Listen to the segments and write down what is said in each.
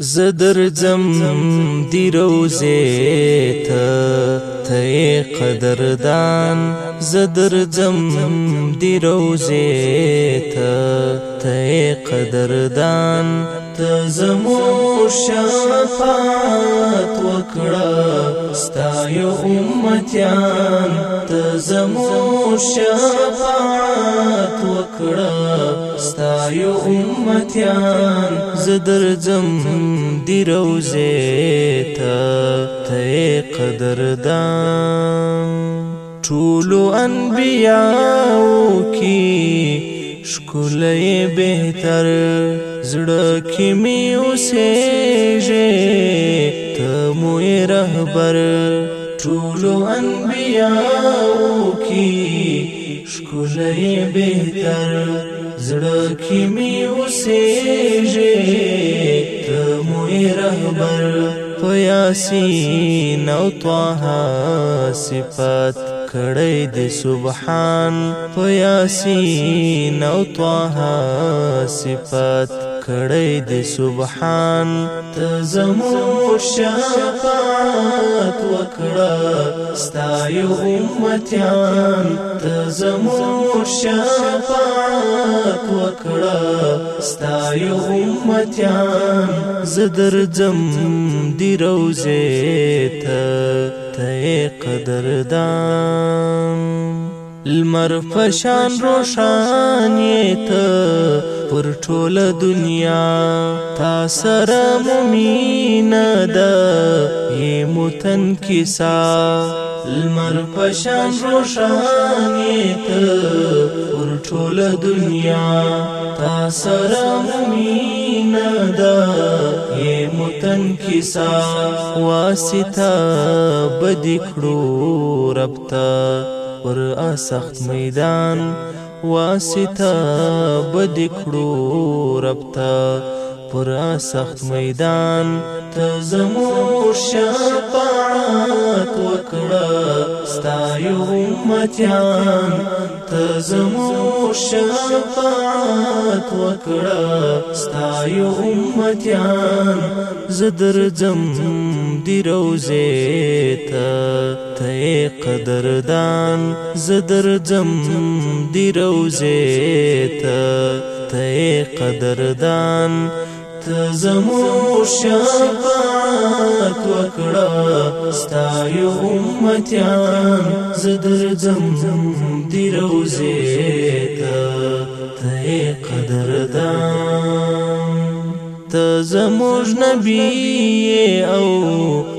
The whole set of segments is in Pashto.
زدر زم دی روزه ته ته قدردان زدر زم دی روزه ته ته قدردان ته زمو شفاعت وکړه ستایو امتیان ته زمو شفاعت وکړه ستا یو امتیان زدر زم دی روزه تا ته قدردان ټولو انبیاو کی شکلې بهتر زړه کې می اوسېږي ته مو رهبر ټولو انبیاو کی شکولی بہتر زڑکی می اسیجی تموی رہبر پیاسین او طوها صفات کړی د سبحان پیاسین او طه صفات کړی د سبحان ته زموږ شفاعت وکړه ستایو امتیان ته زموږ شفاعت وکړه ستایو امتیان زدر زم دی روزه ته ته قدردان المر فشان روشان ته پر ټوله دنیا تا سره مومینا ده ای متن کیسا لمر پشان روشانې ته پر ټوله دنیا تا سره مومینا ده ای متن کیسا واسطه بدکړو رب ته پر اسخت میدان واسطه بد کړو رب ته پر سخت میدان ته زمو شفاعت وکړه ستایو امتیان ته زمو شفاعت وکړه ستایو امتیان زدر زم دی روزه ته قدردان زدر زم دی روزه ته ته قدردان ته زمو شفاعت وکړه ستا یو امتیان زدر زم دی روزه ته ته قدردان ته زموږ نبی او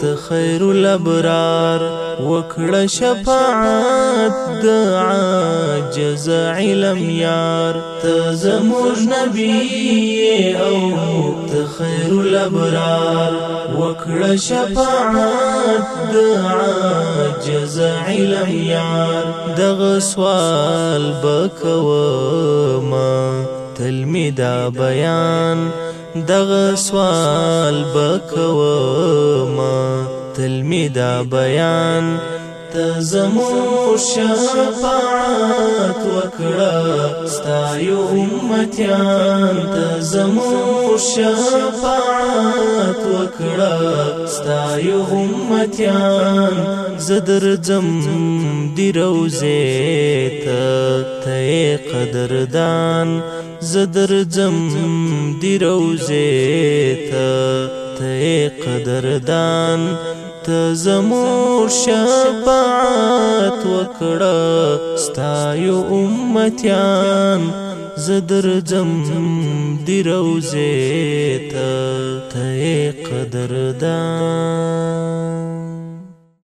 ته خیر الابرار وکړه شفاعت د عاجز علم یار ته زموږ نبی او ته خیر الابرار وکړه شفاعت د عاجز علم یار دغه سوال بکوه ما تلمی دا بیان دغه سوال بکوه ما تل می دا بیان تزمو شفاعت وکړه ستایو امتیان تزمو شفاعت وکړه ستایو امتیان زدر زم دی روزه ته ته قدردان زدر زم دی روزه ته ته قدردان ته زمور شفاعت وکړه ستایو امتیان زدر زم دی روزه ته ته قدردان